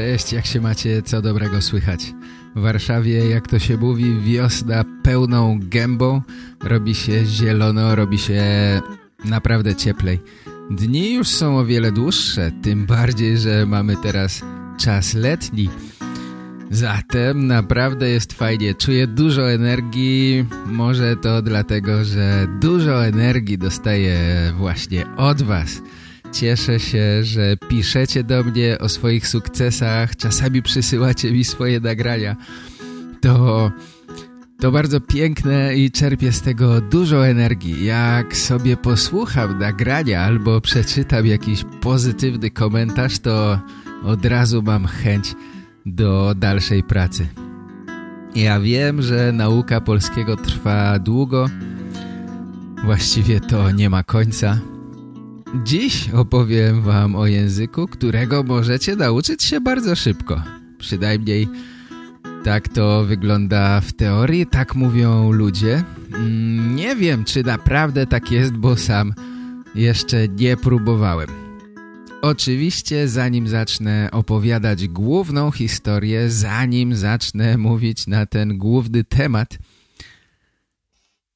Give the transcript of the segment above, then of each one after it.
Cześć, jak się macie? Co dobrego słychać? W Warszawie, jak to się mówi, wiosna pełną gębą. Robi się zielono, robi się naprawdę cieplej. Dni już są o wiele dłuższe, tym bardziej, że mamy teraz czas letni. Zatem naprawdę jest fajnie. Czuję dużo energii. Może to dlatego, że dużo energii dostaję właśnie od Was. Cieszę się, że piszecie do mnie o swoich sukcesach. Czasami przysyłacie mi swoje nagrania. To, to bardzo piękne i czerpię z tego dużo energii. Jak sobie posłucham nagrania albo przeczytam jakiś pozytywny komentarz, to od razu mam chęć do dalszej pracy. Ja wiem, że nauka polskiego trwa długo. Właściwie to nie ma końca. Dziś opowiem wam o języku, którego możecie nauczyć się bardzo szybko. Przynajmniej tak to wygląda w teorii, tak mówią ludzie. Mm, nie wiem, czy naprawdę tak jest, bo sam jeszcze nie próbowałem. Oczywiście zanim zacznę opowiadać główną historię, zanim zacznę mówić na ten główny temat,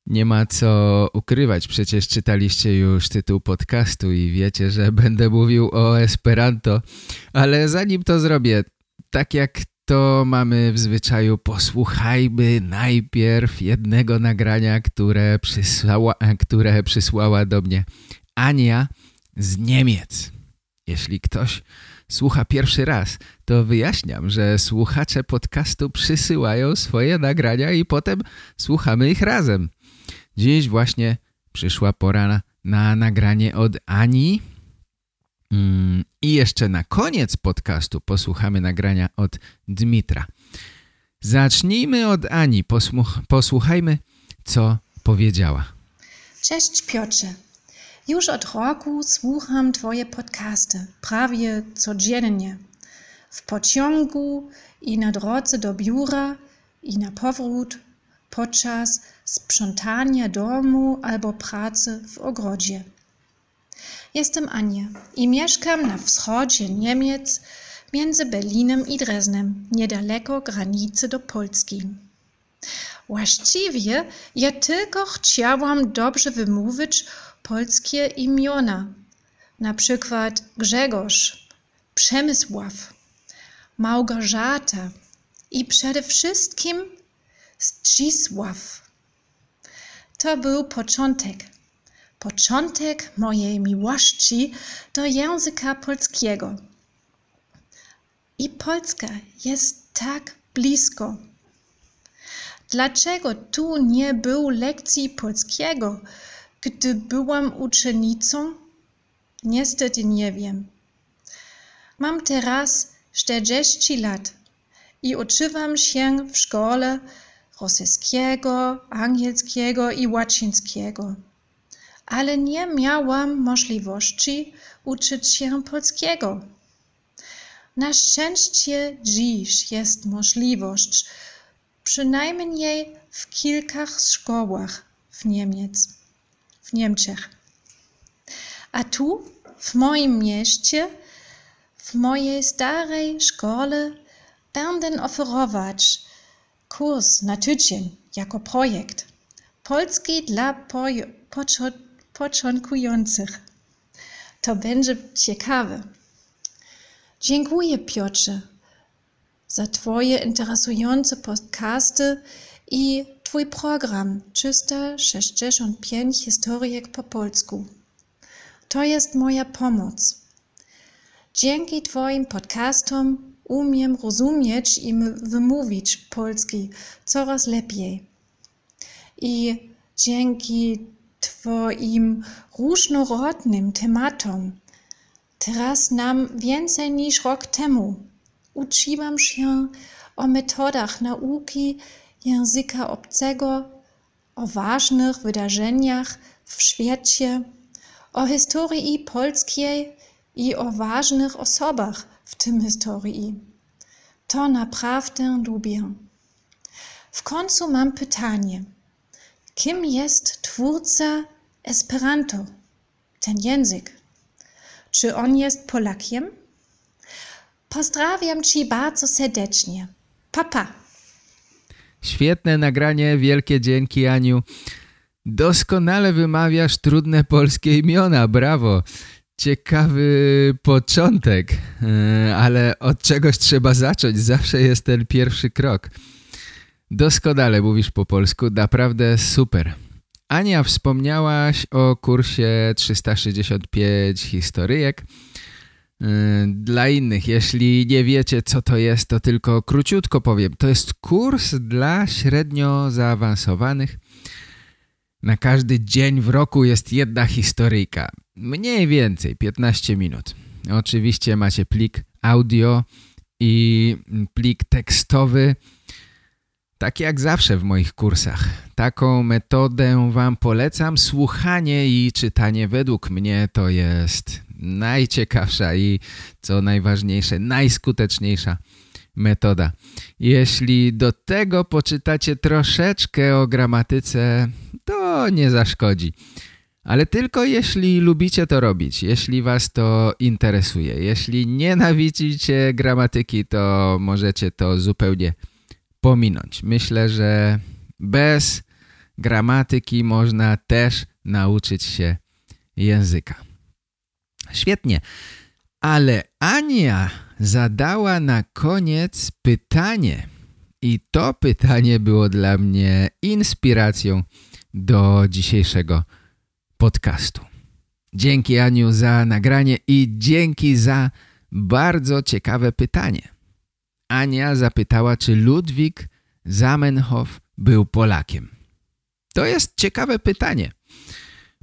nie ma co ukrywać, przecież czytaliście już tytuł podcastu i wiecie, że będę mówił o Esperanto, ale zanim to zrobię, tak jak to mamy w zwyczaju, posłuchajmy najpierw jednego nagrania, które przysłała, które przysłała do mnie Ania z Niemiec. Jeśli ktoś słucha pierwszy raz, to wyjaśniam, że słuchacze podcastu przysyłają swoje nagrania i potem słuchamy ich razem. Dziś właśnie przyszła pora na, na nagranie od Ani. Mm, I jeszcze na koniec podcastu posłuchamy nagrania od Dmitra. Zacznijmy od Ani. Posłuch posłuchajmy, co powiedziała. Cześć Piotrze. Już od roku słucham Twoje podcasty, prawie codziennie. W pociągu i na drodze do biura i na powrót podczas sprzątania domu albo pracy w ogrodzie. Jestem Ania i mieszkam na wschodzie Niemiec między Berlinem i Dresnem, niedaleko granicy do Polski. Właściwie ja tylko chciałam dobrze wymówić polskie imiona, na przykład Grzegorz, Przemysław, Małgorzata i przede wszystkim Zdzisław. To był początek. Początek mojej miłości do języka polskiego. I Polska jest tak blisko. Dlaczego tu nie było lekcji polskiego, gdy byłam uczennicą? Niestety nie wiem. Mam teraz 40 lat i uczywam się w szkole rosyjskiego, angielskiego i łacińskiego. Ale nie miałam możliwości uczyć się polskiego. Na szczęście dziś jest możliwość, przynajmniej w kilka szkołach w Niemiec, w Niemczech. A tu, w moim mieście, w mojej starej szkole będę oferować kurs na tydzień jako projekt. Polski dla początkujących. To będzie ciekawe. Dziękuję Piotrze za Twoje interesujące podcasty i Twój program 365 historyjek po polsku. To jest moja pomoc. Dzięki Twoim podcastom umiem rozumieć i wymówić polski coraz lepiej. I dzięki Twoim różnorodnym tematom teraz nam więcej niż rok temu uczyłam się o metodach nauki języka obcego, o ważnych wydarzeniach w świecie, o historii polskiej i o ważnych osobach w tym historii. To naprawdę lubię. W końcu mam pytanie. Kim jest twórca Esperanto, ten język? Czy on jest Polakiem? Pozdrawiam Ci bardzo serdecznie. Papa. Świetne nagranie, wielkie dzięki Aniu. Doskonale wymawiasz trudne polskie imiona, brawo. Ciekawy początek, e, ale od czegoś trzeba zacząć. Zawsze jest ten pierwszy krok. Doskonale mówisz po polsku, naprawdę super. Ania, wspomniałaś o kursie 365 historyjek. Y, dla innych, jeśli nie wiecie co to jest, to tylko króciutko powiem. To jest kurs dla średnio zaawansowanych. Na każdy dzień w roku jest jedna historyjka. Mniej więcej 15 minut. Oczywiście macie plik audio i plik tekstowy tak jak zawsze w moich kursach. Taką metodę Wam polecam. Słuchanie i czytanie według mnie to jest najciekawsza i co najważniejsze, najskuteczniejsza metoda. Jeśli do tego poczytacie troszeczkę o gramatyce, to nie zaszkodzi. Ale tylko jeśli lubicie to robić, jeśli was to interesuje. Jeśli nienawidzicie gramatyki, to możecie to zupełnie pominąć. Myślę, że bez gramatyki można też nauczyć się języka. Świetnie, ale Ania zadała na koniec pytanie i to pytanie było dla mnie inspiracją do dzisiejszego podcastu. Dzięki Aniu za nagranie i dzięki za bardzo ciekawe pytanie. Ania zapytała, czy Ludwik Zamenhof był Polakiem. To jest ciekawe pytanie,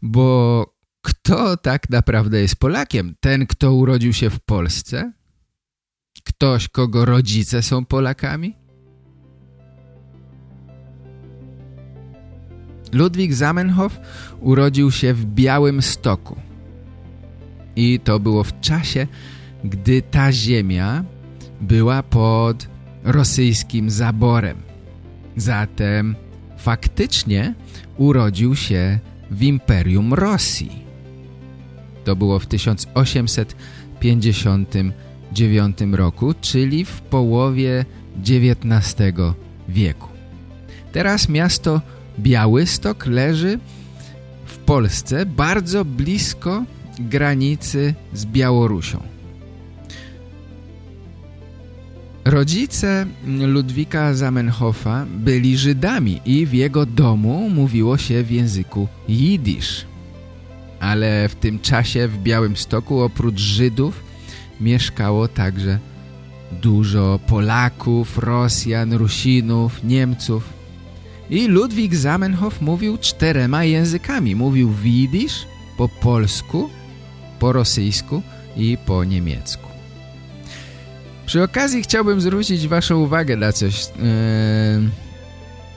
bo kto tak naprawdę jest Polakiem? Ten, kto urodził się w Polsce? Ktoś, kogo rodzice są Polakami? Ludwik Zamenhof urodził się w Białym Stoku. I to było w czasie, gdy ta ziemia była pod rosyjskim zaborem. Zatem faktycznie urodził się w Imperium Rosji. To było w 1859 roku, czyli w połowie XIX wieku. Teraz miasto Białystok leży w Polsce bardzo blisko granicy z Białorusią. Rodzice Ludwika Zamenhofa byli Żydami i w jego domu mówiło się w języku jidysz. Ale w tym czasie w Białymstoku oprócz Żydów mieszkało także dużo Polaków, Rosjan, Rusinów, Niemców. I Ludwik Zamenhof mówił czterema językami. Mówił w jidysz, po polsku, po rosyjsku i po niemiecku. Przy okazji chciałbym zwrócić waszą uwagę na coś. Yy,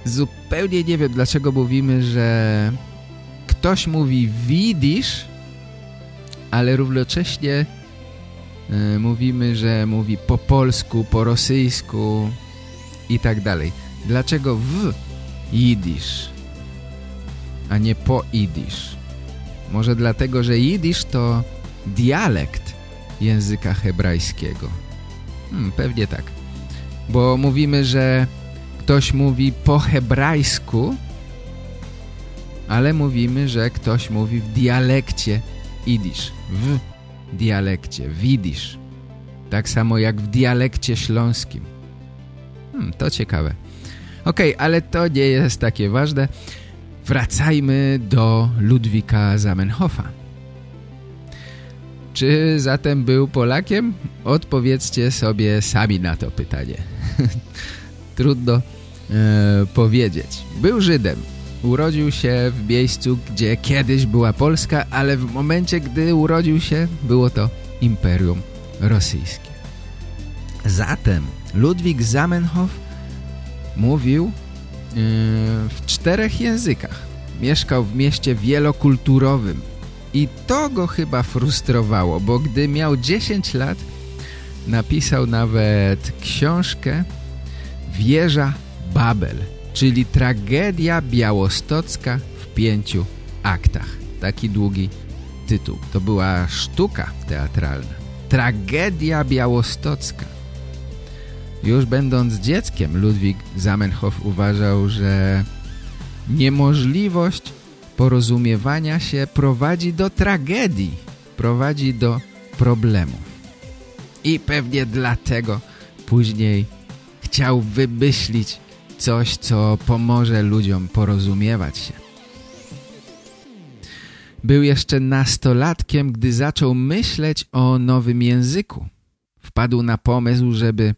zupełnie nie wiem, dlaczego mówimy, że ktoś mówi widzisz, ale równocześnie mówimy, że mówi po polsku, po rosyjsku i tak dalej. Dlaczego w jidysz, a nie po idysz? Może dlatego, że jidysz to dialekt języka hebrajskiego. Hmm, pewnie tak. Bo mówimy, że ktoś mówi po hebrajsku, ale mówimy, że ktoś mówi w dialekcie idisz, w dialekcie, widzisz. Tak samo jak w dialekcie śląskim. Hmm, to ciekawe. Ok, ale to nie jest takie ważne. Wracajmy do Ludwika Zamenhofa. Czy zatem był Polakiem? Odpowiedzcie sobie sami na to pytanie. Trudno e, powiedzieć. Był Żydem. Urodził się w miejscu, gdzie kiedyś była Polska, ale w momencie, gdy urodził się, było to Imperium Rosyjskie. Zatem Ludwik Zamenhof mówił yy, w czterech językach. Mieszkał w mieście wielokulturowym i to go chyba frustrowało, bo gdy miał 10 lat napisał nawet książkę Wieża Babel, czyli tragedia białostocka w pięciu aktach. Taki długi tytuł. To była sztuka teatralna. Tragedia białostocka. Już będąc dzieckiem Ludwik Zamenhof uważał, że niemożliwość porozumiewania się prowadzi do tragedii, prowadzi do problemów. I pewnie dlatego później chciał wymyślić coś, co pomoże ludziom porozumiewać się. Był jeszcze nastolatkiem, gdy zaczął myśleć o nowym języku. Wpadł na pomysł, żeby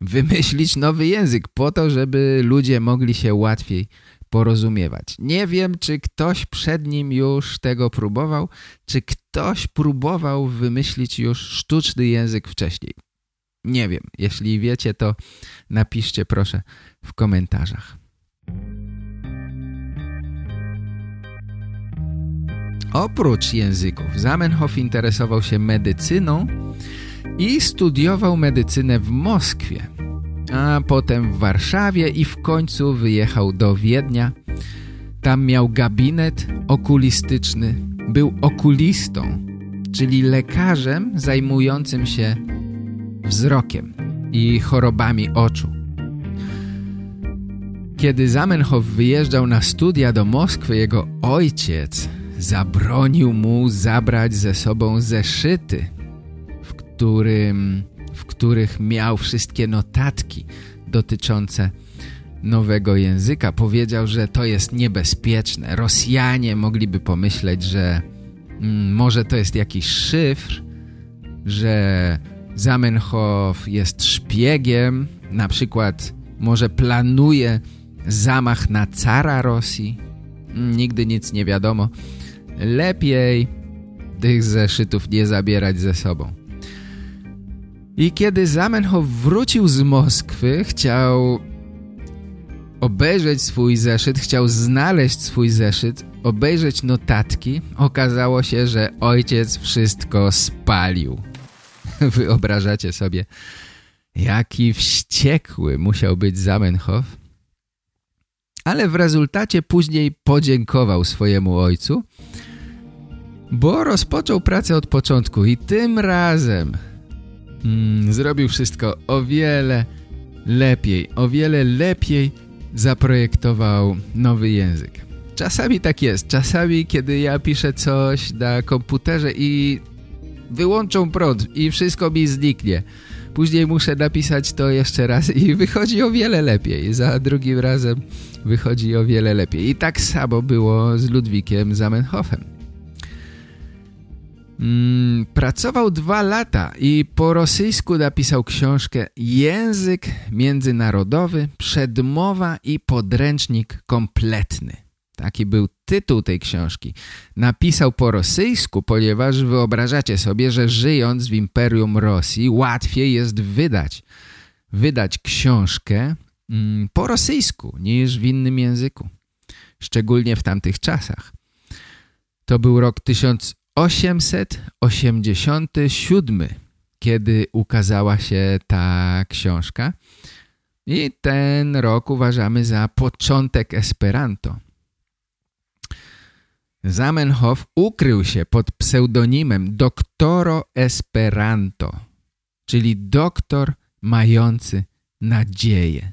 wymyślić nowy język po to, żeby ludzie mogli się łatwiej porozumiewać. Nie wiem, czy ktoś przed nim już tego próbował, czy ktoś próbował wymyślić już sztuczny język wcześniej. Nie wiem. Jeśli wiecie, to napiszcie proszę w komentarzach. Oprócz języków, Zamenhof interesował się medycyną i studiował medycynę w Moskwie, a potem w Warszawie i w końcu wyjechał do Wiednia. Tam miał gabinet okulistyczny, był okulistą, czyli lekarzem zajmującym się wzrokiem i chorobami oczu. Kiedy Zamenhof wyjeżdżał na studia do Moskwy, jego ojciec zabronił mu zabrać ze sobą zeszyty, w, którym, w których miał wszystkie notatki dotyczące nowego języka. Powiedział, że to jest niebezpieczne. Rosjanie mogliby pomyśleć, że mm, może to jest jakiś szyfr, że Zamenhof jest szpiegiem, na przykład może planuje zamach na cara Rosji. Mm, nigdy nic nie wiadomo. Lepiej tych zeszytów nie zabierać ze sobą. I kiedy Zamenhof wrócił z Moskwy, chciał obejrzeć swój zeszyt, chciał znaleźć swój zeszyt, obejrzeć notatki, okazało się, że ojciec wszystko spalił. Wyobrażacie sobie, jaki wściekły musiał być Zamenhof? Ale w rezultacie później podziękował swojemu ojcu, bo rozpoczął pracę od początku i tym razem mm, zrobił wszystko o wiele lepiej, o wiele lepiej zaprojektował nowy język. Czasami tak jest, czasami kiedy ja piszę coś na komputerze i wyłączą prąd i wszystko mi zniknie. Później muszę napisać to jeszcze raz i wychodzi o wiele lepiej. Za drugim razem wychodzi o wiele lepiej. I tak samo było z Ludwikiem Zamenhofem. Mm, pracował dwa lata i po rosyjsku napisał książkę Język międzynarodowy, przedmowa i podręcznik kompletny. Taki był tytuł tej książki. Napisał po rosyjsku, ponieważ wyobrażacie sobie, że żyjąc w Imperium Rosji łatwiej jest wydać, wydać książkę mm, po rosyjsku niż w innym języku. Szczególnie w tamtych czasach. To był rok 1887, kiedy ukazała się ta książka. I ten rok uważamy za początek Esperanto. Zamenhof ukrył się pod pseudonimem Doctoro Esperanto, czyli doktor mający nadzieję.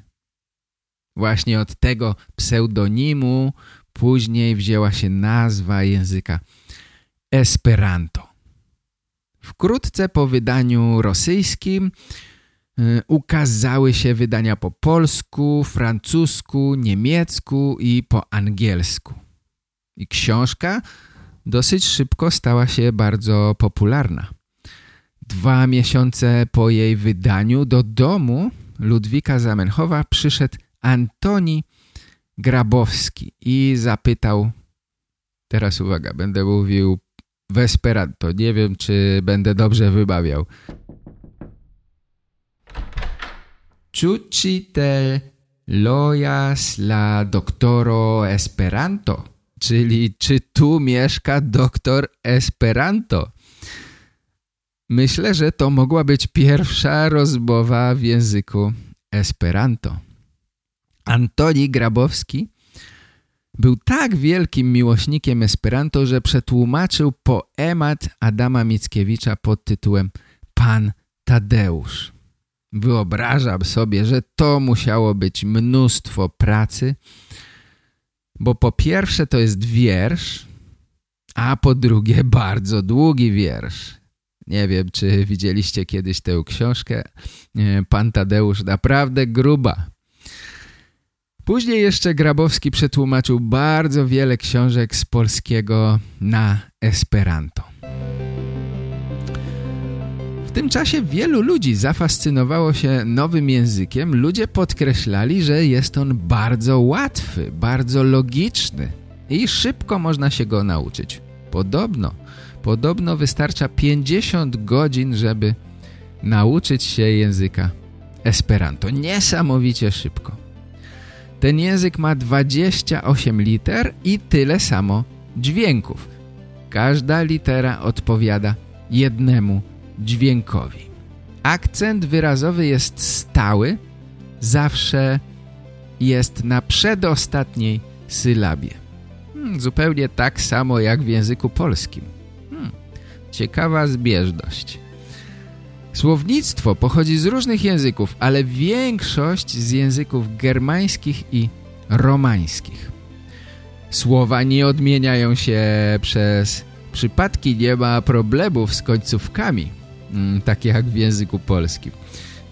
Właśnie od tego pseudonimu później wzięła się nazwa języka Esperanto. Wkrótce po wydaniu rosyjskim y, ukazały się wydania po polsku, francusku, niemiecku i po angielsku. I książka dosyć szybko stała się bardzo popularna. Dwa miesiące po jej wydaniu do domu Ludwika Zamenhofa przyszedł Antoni Grabowski i zapytał, teraz uwaga, będę mówił w Esperanto, nie wiem czy będę dobrze wybawiał. Ĉu ci lojas la doktoro Esperanto? Czyli czy tu mieszka doktor Esperanto? Myślę, że to mogła być pierwsza rozmowa w języku Esperanto. Antoni Grabowski był tak wielkim miłośnikiem Esperanto, że przetłumaczył poemat Adama Mickiewicza pod tytułem Pan Tadeusz. Wyobrażam sobie, że to musiało być mnóstwo pracy, bo po pierwsze to jest wiersz, a po drugie bardzo długi wiersz. Nie wiem, czy widzieliście kiedyś tę książkę. Pan Tadeusz naprawdę gruba. Później jeszcze Grabowski przetłumaczył bardzo wiele książek z polskiego na Esperanto. Tym czasie wielu ludzi zafascynowało się nowym językiem. Ludzie podkreślali, że jest on bardzo łatwy, bardzo logiczny i szybko można się go nauczyć. Podobno, podobno wystarcza 50 godzin, żeby nauczyć się języka Esperanto. Niesamowicie szybko. Ten język ma 28 liter i tyle samo dźwięków. Każda litera odpowiada jednemu dźwiękowi. Akcent wyrazowy jest stały, zawsze jest na przedostatniej sylabie. Hmm, zupełnie tak samo jak w języku polskim. Hmm, ciekawa zbieżność. Słownictwo pochodzi z różnych języków, ale większość z języków germańskich i romańskich. Słowa nie odmieniają się przez przypadki, nie ma problemów z końcówkami, mm, takie jak w języku polskim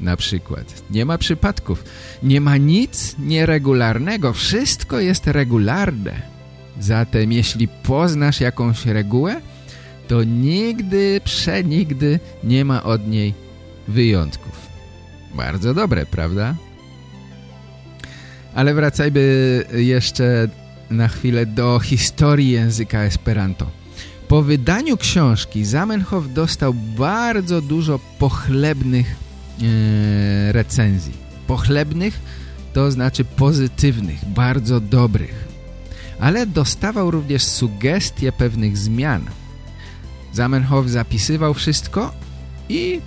na przykład. Nie ma przypadków. Nie ma nic nieregularnego. Wszystko jest regularne. Zatem jeśli poznasz jakąś regułę, to nigdy, przenigdy nie ma od niej wyjątków. Bardzo dobre, prawda? Ale wracajmy jeszcze na chwilę do historii języka Esperanto. Po wydaniu książki Zamenhof dostał bardzo dużo pochlebnych e, recenzji. Pochlebnych to znaczy pozytywnych, bardzo dobrych. Ale dostawał również sugestie pewnych zmian – Zamenhof zapisywał wszystko i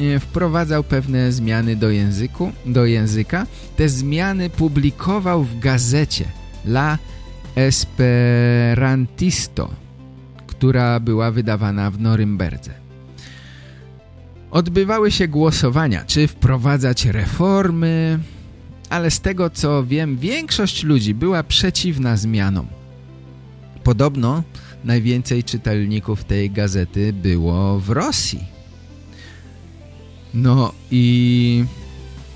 e, wprowadzał pewne zmiany do, języku, do języka. Te zmiany publikował w gazecie La Esperantisto, która była wydawana w Norymberdze. Odbywały się głosowania, czy wprowadzać reformy, ale z tego co wiem, większość ludzi była przeciwna zmianom. Podobno najwięcej czytelników tej gazety było w Rosji. No i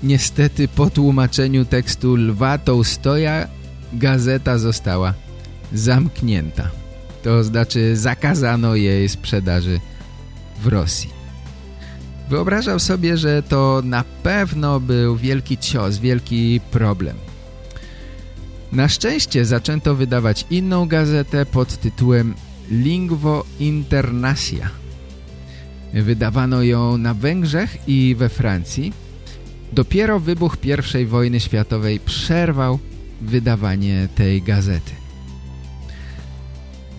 niestety po tłumaczeniu tekstu Lwa Tołstoja gazeta została zamknięta. To znaczy zakazano jej sprzedaży w Rosji. Wyobrażał sobie, że to na pewno był wielki cios, wielki problem. Na szczęście zaczęto wydawać inną gazetę pod tytułem Lingvo Internasia. Wydawano ją na Węgrzech i we Francji. Dopiero wybuch I wojny światowej przerwał wydawanie tej gazety.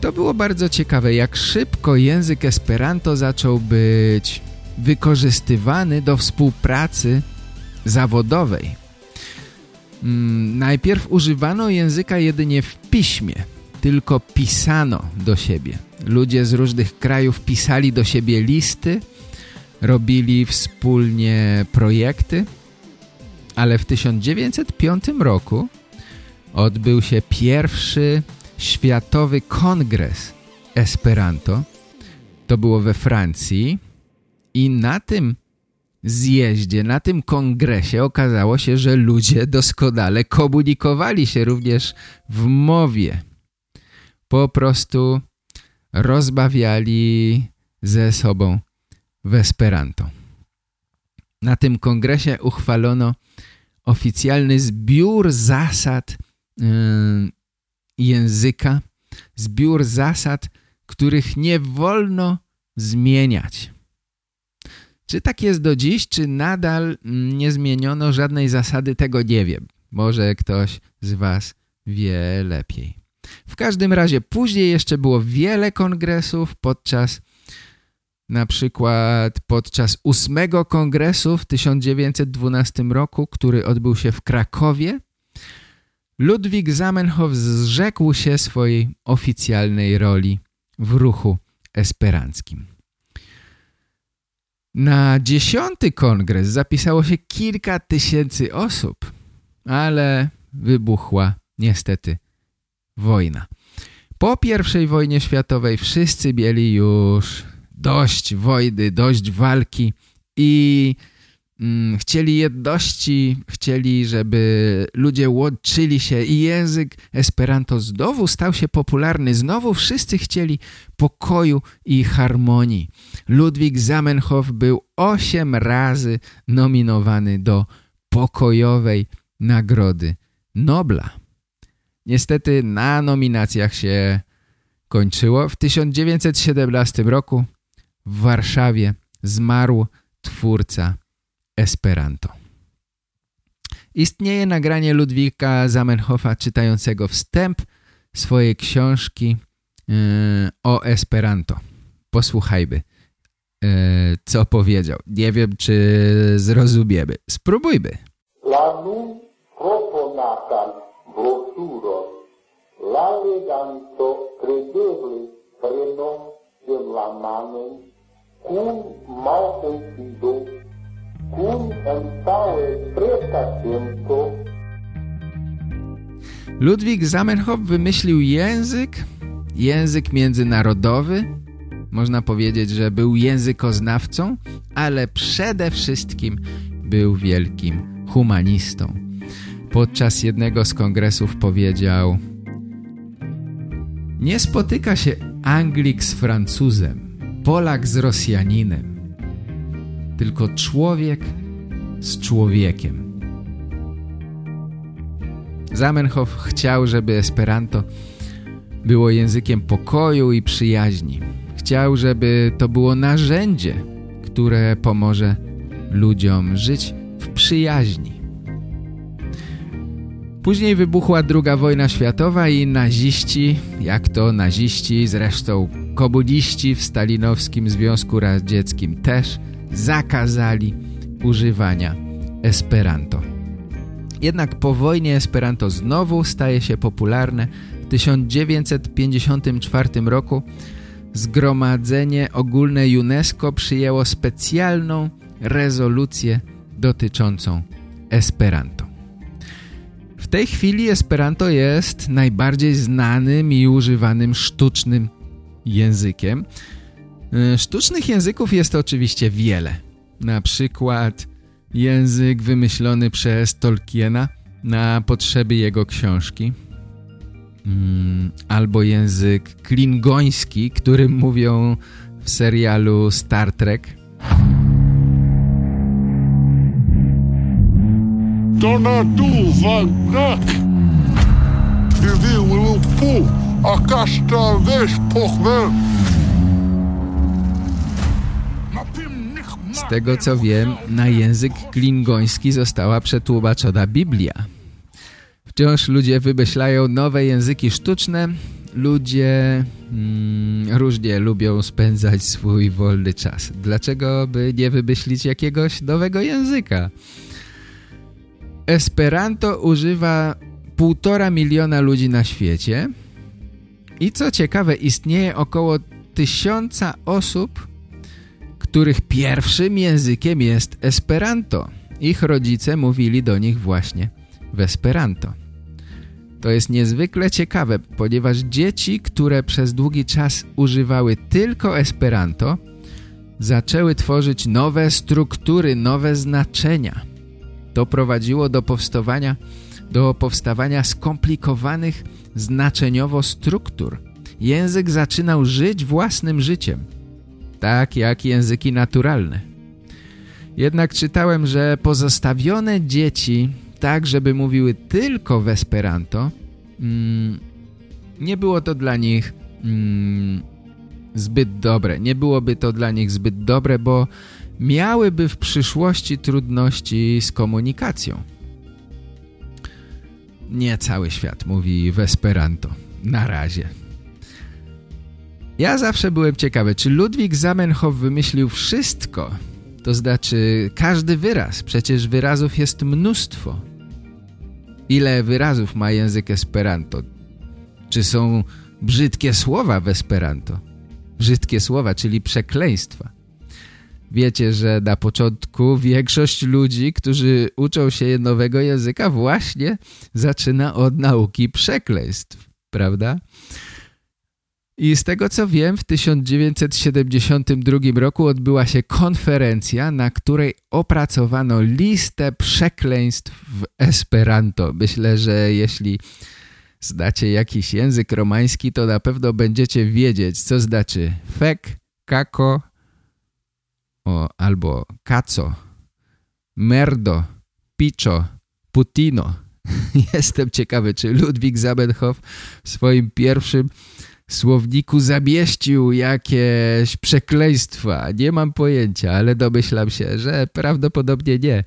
To było bardzo ciekawe, jak szybko język Esperanto zaczął być wykorzystywany do współpracy zawodowej. Mm, najpierw używano języka jedynie w piśmie, tylko pisano do siebie. Ludzie z różnych krajów pisali do siebie listy, robili wspólnie projekty, ale w 1905 roku odbył się pierwszy Światowy Kongres Esperanto. To było we Francji i na tym zjeździe, na tym kongresie okazało się, że ludzie doskonale komunikowali się również w mowie. Po prostu rozbawiali ze sobą w Esperanto. Na tym kongresie uchwalono oficjalny zbiór zasad yy, języka, zbiór zasad, których nie wolno zmieniać. Czy tak jest do dziś, czy nadal nie zmieniono żadnej zasady, tego nie wiem. Może ktoś z Was wie lepiej. W każdym razie później jeszcze było wiele kongresów podczas na przykład podczas ósmego kongresu w 1912 roku, który odbył się w Krakowie, Ludwik Zamenhof zrzekł się swojej oficjalnej roli w ruchu esperanckim. Na dziesiąty kongres zapisało się kilka tysięcy osób, ale wybuchła niestety wojna. Po I wojnie światowej wszyscy mieli już dość wojny, dość walki i chcieli jedności, chcieli, żeby ludzie łączyli się i język Esperanto znowu stał się popularny. Znowu wszyscy chcieli pokoju i harmonii. Ludwik Zamenhof był osiem razy nominowany do pokojowej nagrody Nobla. Niestety na nominacjach się kończyło. W 1917 roku w Warszawie zmarł twórca Esperanto. Istnieje nagranie Ludwika Zamenhofa czytającego wstęp swojej książki yy, o Esperanto. Posłuchajmy, yy, co powiedział. Nie wiem, czy zrozumiemy. Spróbujmy. La nun proponatan brosuro la leganto credeble prenom la manem cum prestatiento. Ludwik Zamenhof wymyślił język, język międzynarodowy. Można powiedzieć, że był językoznawcą, ale przede wszystkim był wielkim humanistą. Podczas jednego z kongresów powiedział Nie spotyka się Anglik z Francuzem, Polak z Rosjaninem, tylko człowiek z człowiekiem. Zamenhof chciał, żeby Esperanto było językiem pokoju i przyjaźni. Chciał, żeby to było narzędzie, które pomoże ludziom żyć w przyjaźni. Później wybuchła II wojna światowa i naziści, jak to naziści, zresztą komuniści w stalinowskim Związku Radzieckim też zakazali używania Esperanto. Jednak po wojnie Esperanto znowu staje się popularne. W 1954 roku Zgromadzenie Ogólne UNESCO przyjęło specjalną rezolucję dotyczącą Esperanto tej chwili Esperanto jest najbardziej znanym i używanym sztucznym językiem. E, sztucznych języków jest oczywiście wiele. Na przykład język wymyślony przez Tolkiena na potrzeby jego książki. Mm, albo język klingoński, którym mówią w serialu Star Trek. Tornadu vagnak. Du vill på a kasta weź pochwę. Tego co wiem, na język klingoński została przetłumaczona Biblia. Wciąż ludzie wymyślają nowe języki sztuczne. Ludzie mm, różnie lubią spędzać swój wolny czas. Dlaczego by nie wymyślić jakiegoś nowego języka? Esperanto używa półtora miliona ludzi na świecie i co ciekawe istnieje około tysiąca osób, których pierwszym językiem jest Esperanto. Ich rodzice mówili do nich właśnie w Esperanto. To jest niezwykle ciekawe, ponieważ dzieci, które przez długi czas używały tylko Esperanto, zaczęły tworzyć nowe struktury, nowe znaczenia – to prowadziło do powstawania, do powstawania skomplikowanych znaczeniowo struktur. Język zaczynał żyć własnym życiem, tak jak języki naturalne. Jednak czytałem, że pozostawione dzieci, tak żeby mówiły tylko w Esperanto, mm, nie było to dla nich mm, zbyt dobre. Nie byłoby to dla nich zbyt dobre, bo miałyby w przyszłości trudności z komunikacją. Nie cały świat mówi w Esperanto. Na razie. Ja zawsze byłem ciekawy, czy Ludwik Zamenhof wymyślił wszystko, to znaczy każdy wyraz, przecież wyrazów jest mnóstwo. Ile wyrazów ma język Esperanto? Czy są brzydkie słowa w Esperanto? Brzydkie słowa, czyli przekleństwa. Wiecie, że na początku większość ludzi, którzy uczą się nowego języka właśnie zaczyna od nauki przekleństw, prawda? I z tego co wiem, w 1972 roku odbyła się konferencja, na której opracowano listę przekleństw w Esperanto. Myślę, że jeśli znacie jakiś język romański, to na pewno będziecie wiedzieć, co znaczy fek, kako o, albo kaco, merdo, piczo, putino. Jestem ciekawy, czy Ludwik Zamenhof w swoim pierwszym słowniku zamieścił jakieś przekleństwa. Nie mam pojęcia, ale domyślam się, że prawdopodobnie nie.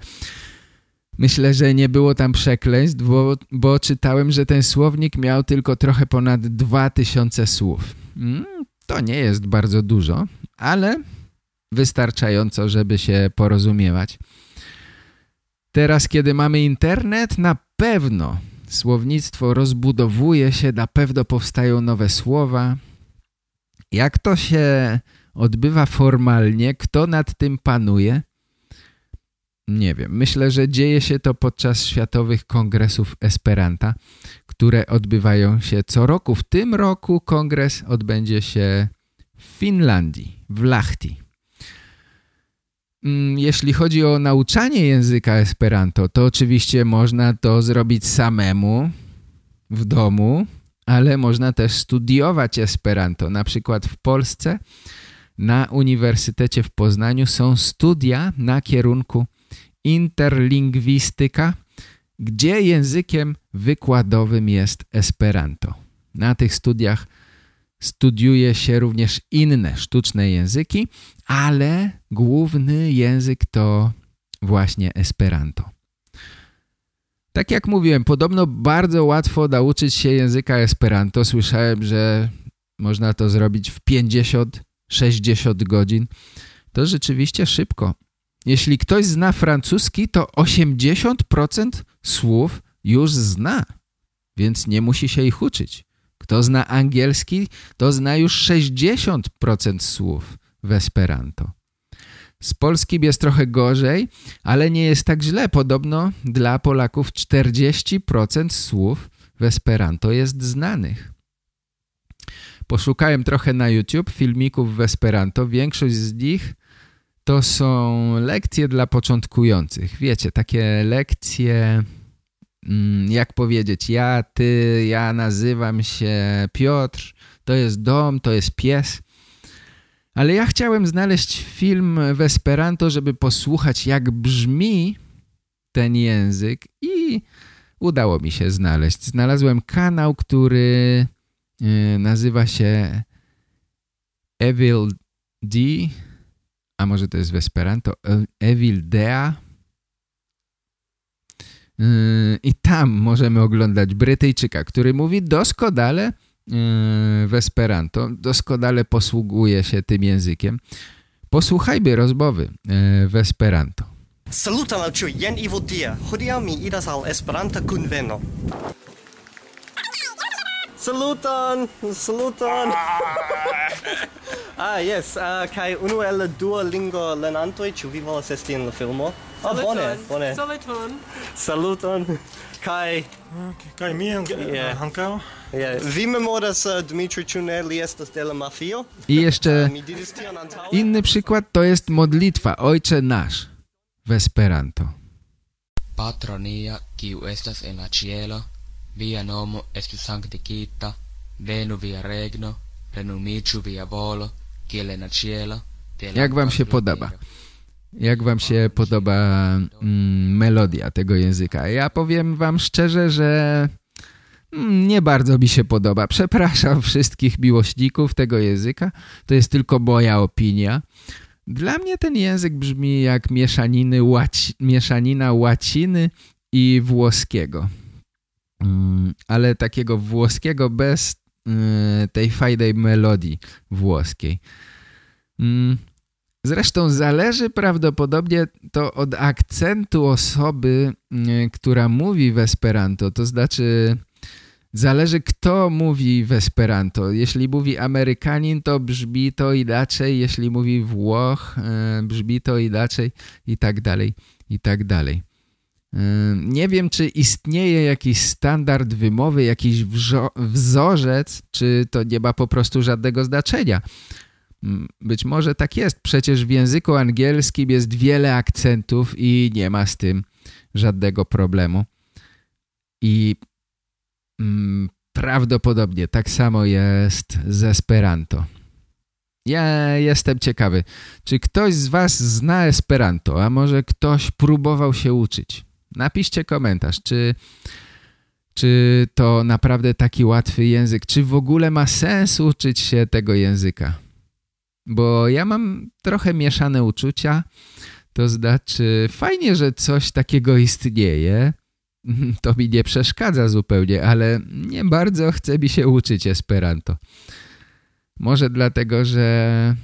Myślę, że nie było tam przekleństw, bo, bo czytałem, że ten słownik miał tylko trochę ponad 2000 słów. Mm, to nie jest bardzo dużo, ale wystarczająco, żeby się porozumiewać. Teraz, kiedy mamy internet, na pewno słownictwo rozbudowuje się, na pewno powstają nowe słowa. Jak to się odbywa formalnie, kto nad tym panuje? Nie wiem. Myślę, że dzieje się to podczas światowych kongresów Esperanta, które odbywają się co roku. W tym roku kongres odbędzie się w Finlandii, w Lahti. Mm, jeśli chodzi o nauczanie języka Esperanto, to oczywiście można to zrobić samemu w domu, ale można też studiować Esperanto. Na przykład w Polsce na Uniwersytecie w Poznaniu są studia na kierunku interlingwistyka, gdzie językiem wykładowym jest Esperanto. Na tych studiach studiuje się również inne sztuczne języki, ale główny język to właśnie Esperanto. Tak jak mówiłem, podobno bardzo łatwo nauczyć się języka Esperanto. Słyszałem, że można to zrobić w 50-60 godzin. To rzeczywiście szybko. Jeśli ktoś zna francuski, to 80% słów już zna, więc nie musi się ich uczyć. Kto zna angielski, to zna już 60% słów w Esperanto. Z polskim jest trochę gorzej, ale nie jest tak źle. Podobno dla Polaków 40% słów w Esperanto jest znanych. Poszukałem trochę na YouTube filmików w Esperanto. Większość z nich to są lekcje dla początkujących. Wiecie, takie lekcje jak powiedzieć, ja, ty, ja nazywam się Piotr, to jest dom, to jest pies. Ale ja chciałem znaleźć film w Esperanto, żeby posłuchać jak brzmi ten język i udało mi się znaleźć. Znalazłem kanał, który y, nazywa się Evil D, a może to jest w Esperanto, Evil Dea I tam możemy oglądać Brytyjczyka, który mówi doskonale yy, w Esperanto, doskonale posługuje się tym językiem. Posłuchajmy rozmowy yy, w Esperanto. Saluton al ĉiuj, jen Ivo Dia. Hodiaŭ mi iras al Esperanta kunveno. Saluton, saluton. ah, yes, uh, kai unu el la dua lingua lernantoj, ĉu vi volas esti en la filmo? Ah, bone, bone. Saluton. Saluton. Kai Kaj mi ankaŭ? vi memoras uh, Dmitri ĉu ne li estas de la mafio? I jeszcze antaŭe. inny przykład to jest modlitwa Ojcze Nasz w Esperanto. Patronia, kiu estas en la cielo, via nomo estu sancticita, venu via regno, plenumicu via volo, kiel en la cielo, Jak wam się podoba? Jak wam się podoba mm, melodia tego języka? Ja powiem wam szczerze, że mm, nie bardzo mi się podoba. Przepraszam wszystkich miłośników tego języka. To jest tylko moja opinia. Dla mnie ten język brzmi jak mieszaniny łaci, mieszanina łaciny i włoskiego. Mm, ale takiego włoskiego bez y, tej fajnej melodii włoskiej. Mm, zresztą zależy prawdopodobnie to od akcentu osoby, y, która mówi w Esperanto. To znaczy Zależy kto mówi w Esperanto. Jeśli mówi Amerykanin, to brzmi to inaczej. Jeśli mówi Włoch, e, brzmi to inaczej i tak dalej, i tak dalej. Nie wiem, czy istnieje jakiś standard wymowy, jakiś wzorzec, czy to nie ma po prostu żadnego znaczenia. Być może tak jest. Przecież w języku angielskim jest wiele akcentów i nie ma z tym żadnego problemu. I Mm, prawdopodobnie tak samo jest z Esperanto. Ja jestem ciekawy, czy ktoś z Was zna Esperanto, a może ktoś próbował się uczyć? Napiszcie komentarz, czy, czy to naprawdę taki łatwy język, czy w ogóle ma sens uczyć się tego języka. Bo ja mam trochę mieszane uczucia, to znaczy fajnie, że coś takiego istnieje, to mi nie przeszkadza zupełnie, ale nie bardzo chce mi się uczyć Esperanto. Może dlatego, że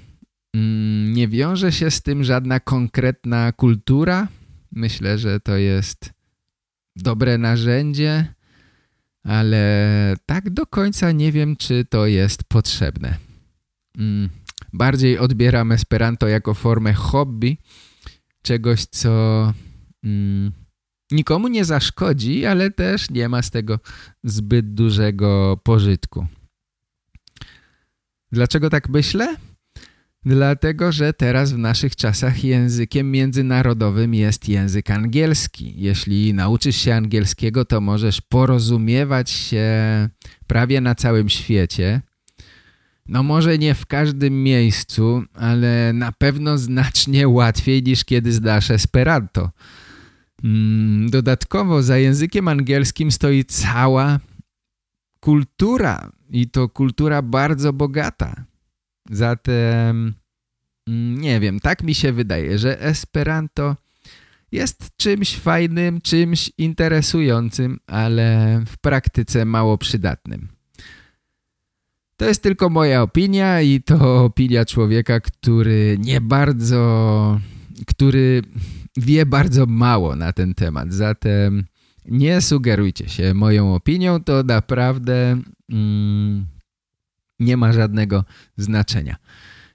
mm, nie wiąże się z tym żadna konkretna kultura. Myślę, że to jest dobre narzędzie, ale tak do końca nie wiem, czy to jest potrzebne. Mm, bardziej odbieram Esperanto jako formę hobby, czegoś, co... Mm, nikomu nie zaszkodzi, ale też nie ma z tego zbyt dużego pożytku. Dlaczego tak myślę? Dlatego, że teraz w naszych czasach językiem międzynarodowym jest język angielski. Jeśli nauczysz się angielskiego, to możesz porozumiewać się prawie na całym świecie. No może nie w każdym miejscu, ale na pewno znacznie łatwiej niż kiedy zdasz Esperanto. Mm, dodatkowo za językiem angielskim stoi cała kultura i to kultura bardzo bogata. Zatem mm, nie wiem, tak mi się wydaje, że Esperanto jest czymś fajnym, czymś interesującym, ale w praktyce mało przydatnym. To jest tylko moja opinia i to opinia człowieka, który nie bardzo, który wie bardzo mało na ten temat, zatem nie sugerujcie się moją opinią, to naprawdę mm, nie ma żadnego znaczenia.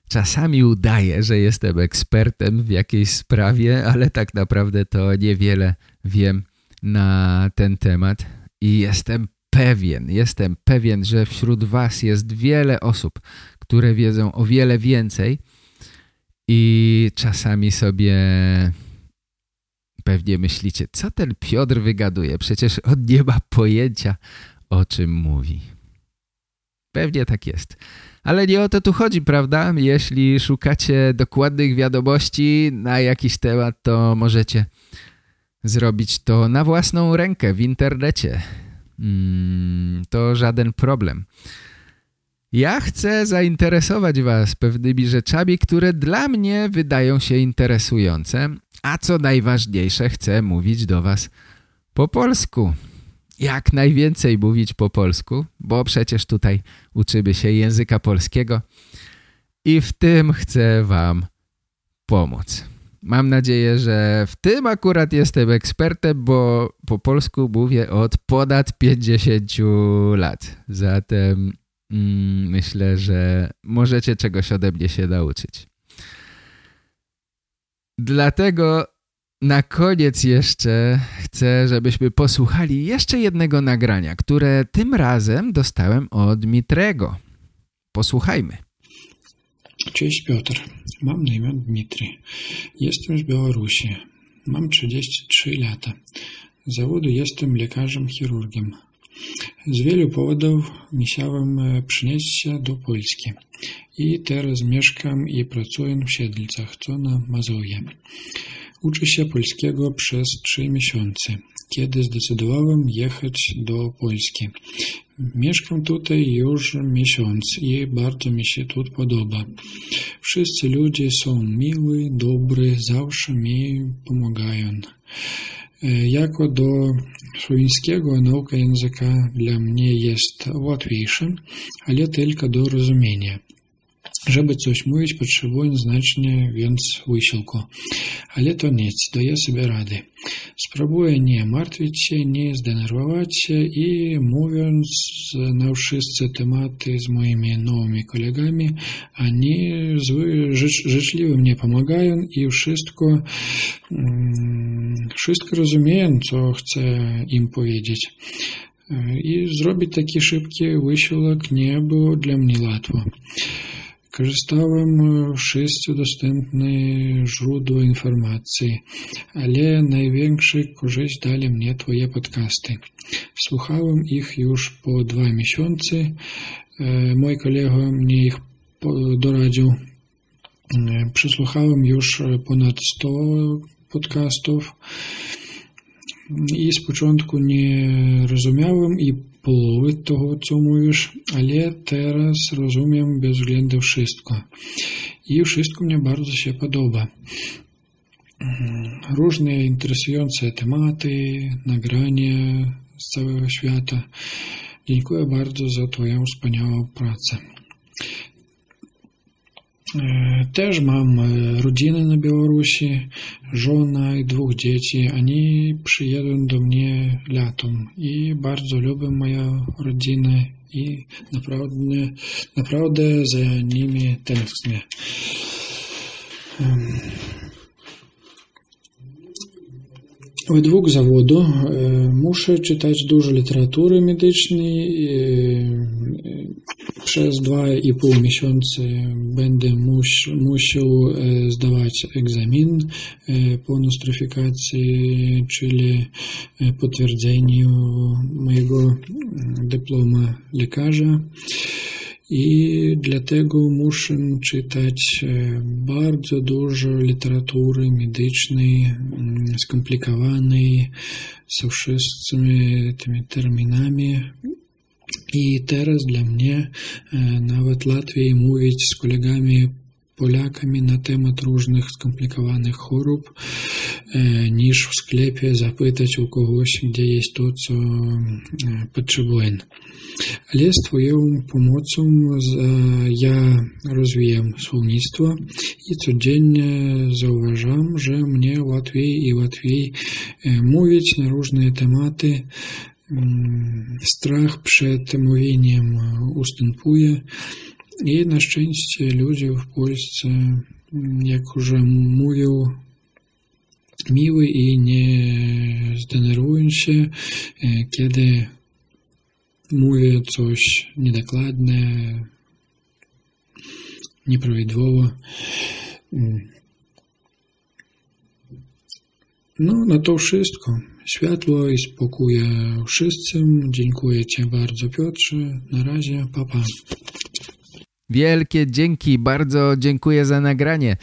Czasami udaję, że jestem ekspertem w jakiejś sprawie, ale tak naprawdę to niewiele wiem na ten temat i jestem pewien, jestem pewien, że wśród was jest wiele osób, które wiedzą o wiele więcej i czasami sobie Pewnie myślicie, co ten Piotr wygaduje? Przecież on nie ma pojęcia, o czym mówi. Pewnie tak jest. Ale nie o to tu chodzi, prawda? Jeśli szukacie dokładnych wiadomości na jakiś temat, to możecie zrobić to na własną rękę w internecie. Hmm, to żaden problem. Ja chcę zainteresować Was pewnymi rzeczami, które dla mnie wydają się interesujące, a co najważniejsze, chcę mówić do Was po polsku. Jak najwięcej mówić po polsku, bo przecież tutaj uczymy się języka polskiego i w tym chcę Wam pomóc. Mam nadzieję, że w tym akurat jestem ekspertem, bo po polsku mówię od ponad 50 lat. Zatem mm, myślę, że możecie czegoś ode mnie się nauczyć. Dlatego na koniec jeszcze chcę, żebyśmy posłuchali jeszcze jednego nagrania, które tym razem dostałem od Mitrego. Posłuchajmy. Cześć Piotr, mam na imię Dmitry. Jestem z Białorusi. Mam 33 lata. Z zawodu jestem lekarzem chirurgiem. Z wielu powodów musiałem e, przynieść się do Polski i teraz mieszkam i pracuję w Siedlcach, co na Mazowie. Uczę się polskiego przez trzy miesiące. kiedy zdecydowałem jechać do Polski. Mieszkam tutaj już miesiąc i bardzo mi się tu podoba. Wszyscy ludzie są miły, dobry, zawsze mi pomagają. Jako do słowińskiego nauka języka dla mnie jest łatwiejsza, ale tylko do rozumienia. Żeby coś mówić, potrzebuję znacznie więcej wysiłku. Ale to nic, daję sobie rady. Spróbuję nie martwić się, nie zdenerwować się i mówiąc na wszystkie tematy z moimi nowymi kolegami, oni życzliwie mnie pomagają i wszystko, wszystko rozumieją, co chcę im powiedzieć. I zrobić taki szybki wysiłek nie było dla mnie łatwo. Korzystałem wszyscy dostępne źródła informacji, ale największą korzyść dali mnie Twoje podcasty. Słuchałem ich już po dwa miesiące. Mój kolega mnie ich doradził. Przesłuchałem już ponad 100 podcastów i z początku nie rozumiałem i połowy tego, co mówisz, ale teraz rozumiem bez względu wszystko. I wszystko mnie bardzo się podoba. Mm, różne interesujące tematy, nagrania z całego świata. Dziękuję bardzo za Twoją wspaniałą pracę. Też mam rodzinę na Białorusi, żona i dwóch dzieci. Oni przyjadą do mnie latem i bardzo lubię moją rodzinę i naprawdę, naprawdę za nimi tęsknię. Według zawodu muszę czytać dużo literatury medycznej. Przez dwa i pół miesiąca będę mus, musiał zdawać egzamin po nostryfikacji, czyli potwierdzeniu mojego dyplomu lekarza. I dlatego muszę czytać bardzo dużo literatury medycznej, skomplikowanej, ze wszystkimi tymi terminami. I teraz dla mnie nawet łatwiej mówić z kolegami Polakami na temat różnych skomplikowanych chorób, niż w sklepie zapytać u kogoś, gdzie jest to, co potrzebuję. Ale z Twoją pomocą ja rozwijam słownictwo i codziennie zauważam, że mnie łatwiej i łatwiej mówić na różne tematy. Strach przed mówieniem ustępuje i na szczęście ludzie w Polsce, jak już mówią, miły i nie zdenerwują się, kiedy mówię coś niedokładne, nieprawidłowo. No, na to wszystko. Światło i spokój wszystkim. Dziękuję Ci bardzo, Piotrze. Na razie, papa. Wielkie dzięki, bardzo dziękuję za nagranie.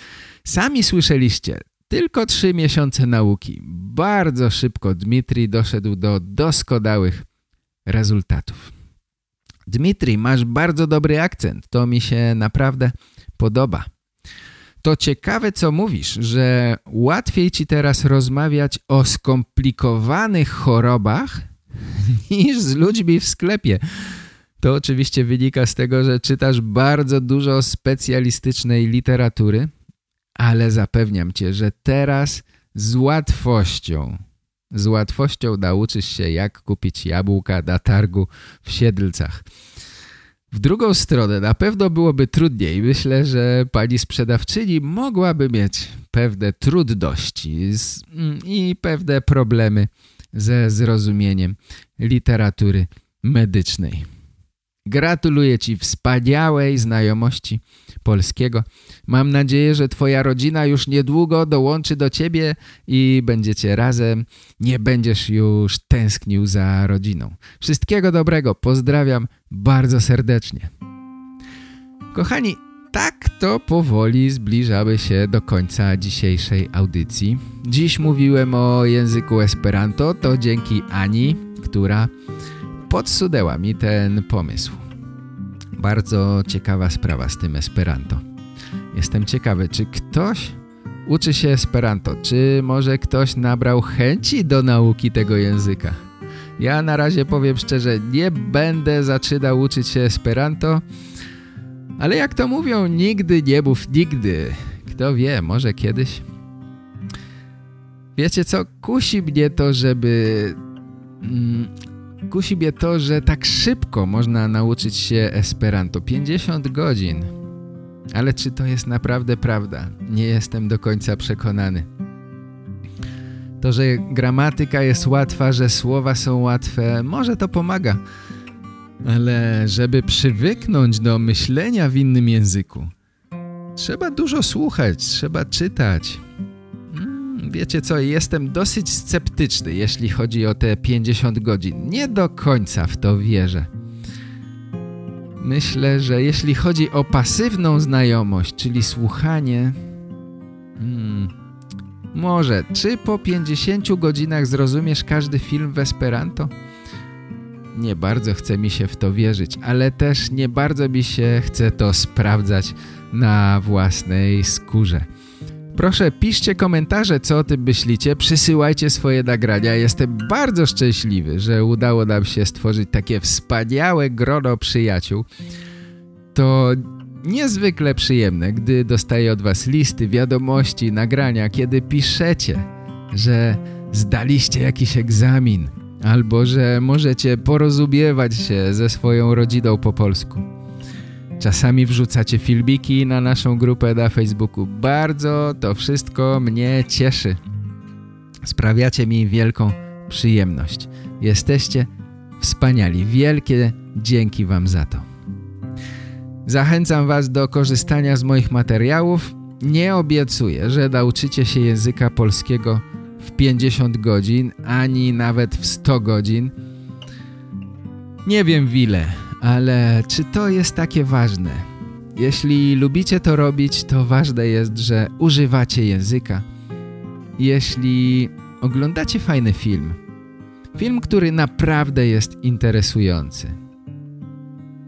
Sami słyszeliście, tylko trzy miesiące nauki. Bardzo szybko Dmitri doszedł do doskonałych rezultatów. Dmitri, masz bardzo dobry akcent, to mi się naprawdę podoba. To ciekawe, co mówisz, że łatwiej ci teraz rozmawiać o skomplikowanych chorobach niż z ludźmi w sklepie. To oczywiście wynika z tego, że czytasz bardzo dużo specjalistycznej literatury, ale zapewniam cię, że teraz z łatwością, z łatwością nauczysz się jak kupić jabłka na targu w Siedlcach. W drugą stronę na pewno byłoby trudniej. Myślę, że pani sprzedawczyni mogłaby mieć pewne trudności i pewne problemy ze zrozumieniem literatury medycznej. Gratuluję Ci wspaniałej znajomości polskiego. Mam nadzieję, że Twoja rodzina już niedługo dołączy do Ciebie i będziecie razem. Nie będziesz już tęsknił za rodziną. Wszystkiego dobrego. Pozdrawiam bardzo serdecznie. Kochani, tak to powoli zbliżamy się do końca dzisiejszej audycji. Dziś mówiłem o języku Esperanto, to dzięki Ani, która podsunęła mi ten pomysł. Bardzo ciekawa sprawa z tym Esperanto. Jestem ciekawy, czy ktoś uczy się Esperanto, czy może ktoś nabrał chęci do nauki tego języka. Ja na razie powiem szczerze, nie będę zaczynał uczyć się Esperanto, ale jak to mówią, nigdy nie mów nigdy. Kto wie, może kiedyś. Wiecie co, kusi mnie to, żeby... Kusi mnie to, że tak szybko można nauczyć się Esperanto. 50 godzin. Ale czy to jest naprawdę prawda? Nie jestem do końca przekonany. To, że gramatyka jest łatwa, że słowa są łatwe, może to pomaga. Ale żeby przywyknąć do myślenia w innym języku, trzeba dużo słuchać, trzeba czytać. Wiecie co, jestem dosyć sceptyczny, jeśli chodzi o te 50 godzin. Nie do końca w to wierzę. Myślę, że jeśli chodzi o pasywną znajomość, czyli słuchanie... Hmm, może, czy po 50 godzinach zrozumiesz każdy film w Esperanto? Nie bardzo chce mi się w to wierzyć, ale też nie bardzo mi się chce to sprawdzać na własnej skórze. Proszę, piszcie komentarze, co o tym myślicie, przysyłajcie swoje nagrania. Jestem bardzo szczęśliwy, że udało nam się stworzyć takie wspaniałe grono przyjaciół. To niezwykle przyjemne, gdy dostaję od was listy, wiadomości, nagrania, kiedy piszecie, że zdaliście jakiś egzamin albo że możecie porozumiewać się ze swoją rodziną po polsku. Czasami wrzucacie filmiki na naszą grupę na Facebooku. Bardzo to wszystko mnie cieszy. Sprawiacie mi wielką przyjemność. Jesteście wspaniali. Wielkie dzięki wam za to. Zachęcam was do korzystania z moich materiałów. Nie obiecuję, że nauczycie się języka polskiego w 50 godzin, ani nawet w 100 godzin. Nie wiem w ile, ale czy to jest takie ważne? Jeśli lubicie to robić, to ważne jest, że używacie języka. Jeśli oglądacie fajny film, film, który naprawdę jest interesujący,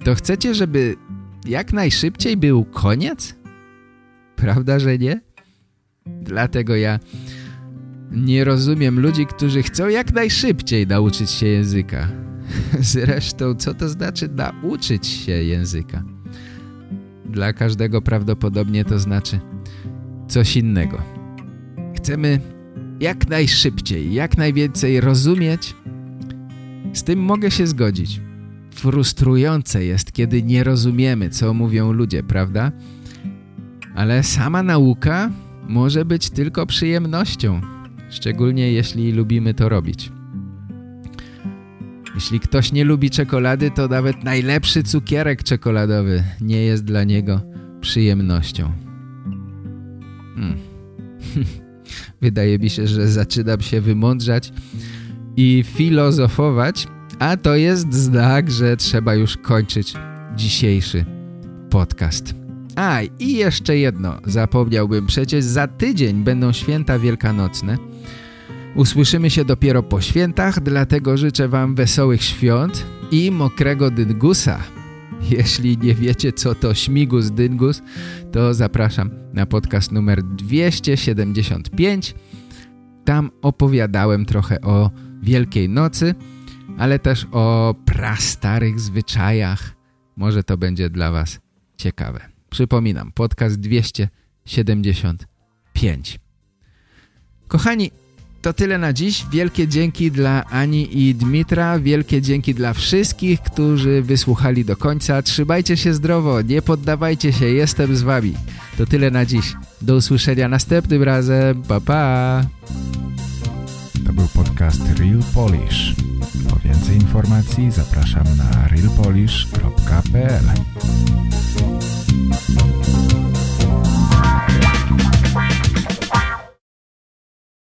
to chcecie, żeby jak najszybciej był koniec? Prawda, że nie? Dlatego ja nie rozumiem ludzi, którzy chcą jak najszybciej nauczyć się języka. Zresztą, co to znaczy nauczyć się języka? Dla każdego prawdopodobnie to znaczy coś innego. Chcemy jak najszybciej, jak najwięcej rozumieć. Z tym mogę się zgodzić. Frustrujące jest, kiedy nie rozumiemy, co mówią ludzie, prawda? Ale sama nauka może być tylko przyjemnością, szczególnie jeśli lubimy to robić. Jeśli ktoś nie lubi czekolady, to nawet najlepszy cukierek czekoladowy nie jest dla niego przyjemnością. Hmm. Wydaje mi się, że zaczynam się wymądrzać i filozofować, a to jest znak, że trzeba już kończyć dzisiejszy podcast. A, i jeszcze jedno, zapomniałbym, przecież za tydzień będą święta wielkanocne – Usłyszymy się dopiero po świętach, dlatego życzę Wam wesołych świąt i mokrego dyngusa. Jeśli nie wiecie, co to śmigus dyngus, to zapraszam na podcast numer 275. Tam opowiadałem trochę o Wielkiej Nocy, ale też o prastarych zwyczajach. Może to będzie dla Was ciekawe. Przypominam, podcast 275. Kochani, to tyle na dziś. Wielkie dzięki dla Ani i Dmitra. Wielkie dzięki dla wszystkich, którzy wysłuchali do końca. Trzymajcie się zdrowo, nie poddawajcie się, jestem z wami. To tyle na dziś. Do usłyszenia następnym razem. Pa, pa. To był podcast Real Polish. Po więcej informacji zapraszam na realpolish.pl